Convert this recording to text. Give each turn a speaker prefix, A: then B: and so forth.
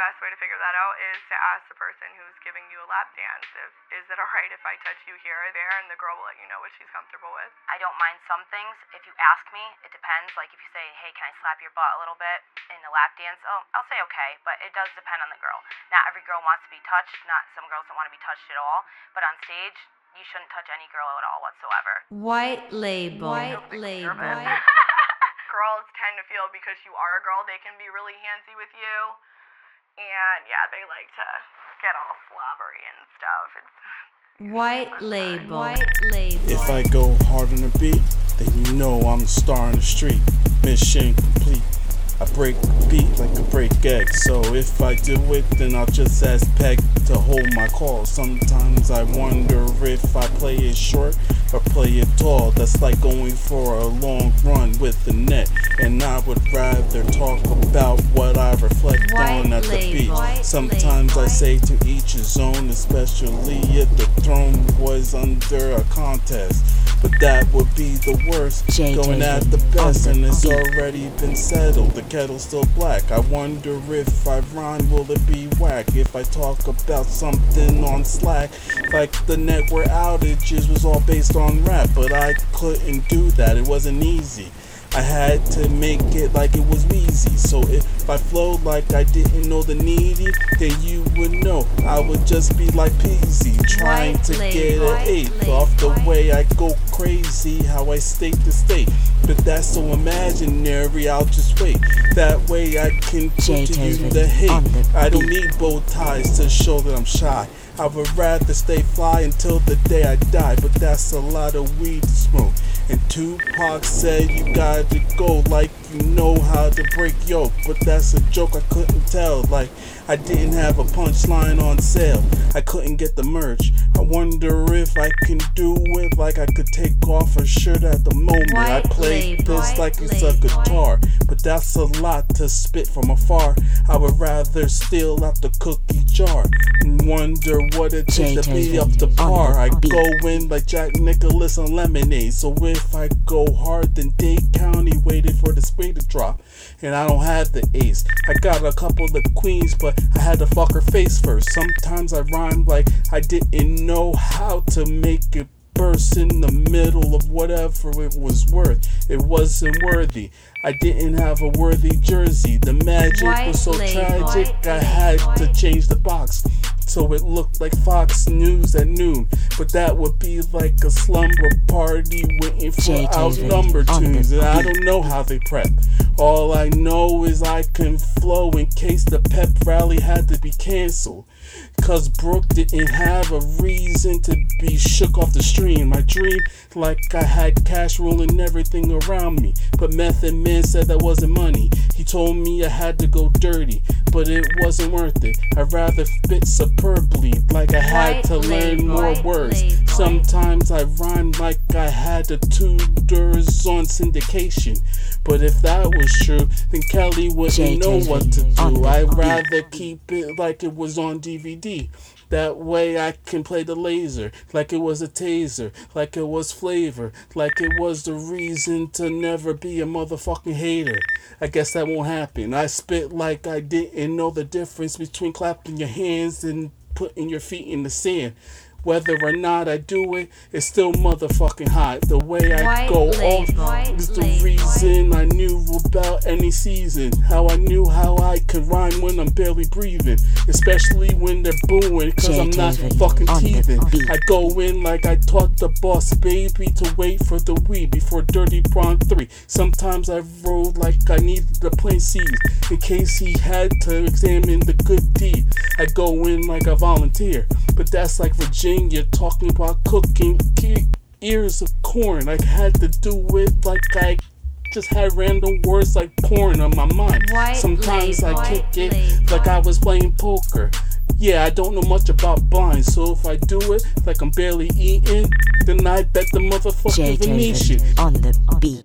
A: best way to figure that out is to ask the person who's giving you a lap dance if is it alright if I touch you here or there and the girl will let you know what she's comfortable with.
B: I don't mind some things. If you ask me, it depends. Like if you say, "Hey, can I slap your butt a little bit in the lap dance?" Oh, I'll say okay, but it does depend on the girl. Not every girl wants to be touched. Not some girls don't want to be touched at all. But on stage, you shouldn't touch any girl at all whatsoever.
C: White label.
A: Don't
C: White
A: think
C: label.
A: nervous. Girls tend to feel because you are a girl, they can be really handsy with you. And yeah, they like to get all slobbery and stuff. It's
C: White label. White label.
D: If I go hard on the beat, then you know I'm the star in the street. Mission complete. I break the beat like a break egg. So if I do it, then I'll just ask Peg to hold my call. Sometimes I wonder if I play it short or play it tall. That's like going for a long run with the net. And I would rather talk about what I reflect
C: White
D: on at the
C: label.
D: beat.
C: White
D: Sometimes I say to each his own, especially if the throne was under a contest. But that would be the worst.
C: JJ
D: Going at the best, and it's already been settled. The kettle's still black. I wonder if I rhyme, will it be whack? If I talk about something on Slack, like the network outages was all based on rap, but I couldn't do that. It wasn't easy. I had to make it like it was Weezy. So if I flowed like I didn't know the needy, then you would know I would just be like Peasy, trying to get an
C: white
D: eighth off the way I go crazy, how I state the state. But that's so imaginary, I'll just wait. That way I can put to you the hate. I don't need bow ties to show that I'm shy. I would rather stay fly until the day I die, but that's a lot of weed to smoke. And Tupac said you gotta go like you know how to break yoke, but that's a joke I couldn't tell. Like I didn't have a punchline on sale, I couldn't get the merch. I wonder if I can do it like I could take off a shirt at the moment. I
C: White
D: play
C: label,
D: this
C: white
D: like it's a
C: label.
D: guitar, but that's a lot to spit from afar. I would rather steal out the cookie jar and wonder what it takes to be up to par. I go in like Jack Nicholas on lemonade. So if I go hard, then Dade County waited for the spray to drop, and I don't have the ace. I got a couple of queens, but I had to fuck her face first. Sometimes I rhyme like I didn't know how to make it burst in the middle of whatever it was worth. It wasn't worthy. I didn't have a worthy jersey. The magic
C: White
D: was so tragic,
C: white
D: I had to change the box. So it looked like Fox News at noon. But that would be like a slumber party waiting for
C: JJ
D: outnumbered tunes. And I don't know how they prep. All I know is I can flow in case the pep rally had to be canceled. Cause Brooke didn't have a reason to be shook off the stream. My dream, like I had cash rolling everything around me. But Method Man said that wasn't money. He told me I had to go dirty, but it wasn't worth it. I'd rather spit superbly, like I had to learn more words. Sometimes I rhyme like I had the tutors on syndication. But if that was true, then Kelly wouldn't know what to do. I'd rather keep it like it was on DVD. That way I can play the laser like it was a taser, like it was flavor, like it was the reason to never be a motherfucking hater. I guess that won't happen. I spit like I didn't know the difference between clapping your hands and putting your feet in the sand. Whether or not I do it, it's still motherfucking hot. The way I
C: White
D: go
C: label,
D: off is the
C: label.
D: reason I knew about any season. How I knew how I could rhyme when I'm barely breathing. Especially when they're booing, cause I'm not fucking teething. I go in like I taught the boss baby to wait for the weed before Dirty Braun 3. Sometimes I rolled like I needed the plain seeds in case he had to examine the good deed. I go in like a volunteer, but that's like Virginia talking about cooking ke- ears of corn. I had to do it like I just had random words like porn on my mind.
C: White
D: Sometimes
C: label,
D: I kick
C: white
D: it
C: label.
D: like I was playing poker. Yeah, I don't know much about blind, so if I do it like I'm barely eating, then I bet the motherfucking Venetian.
C: JJ on the beat.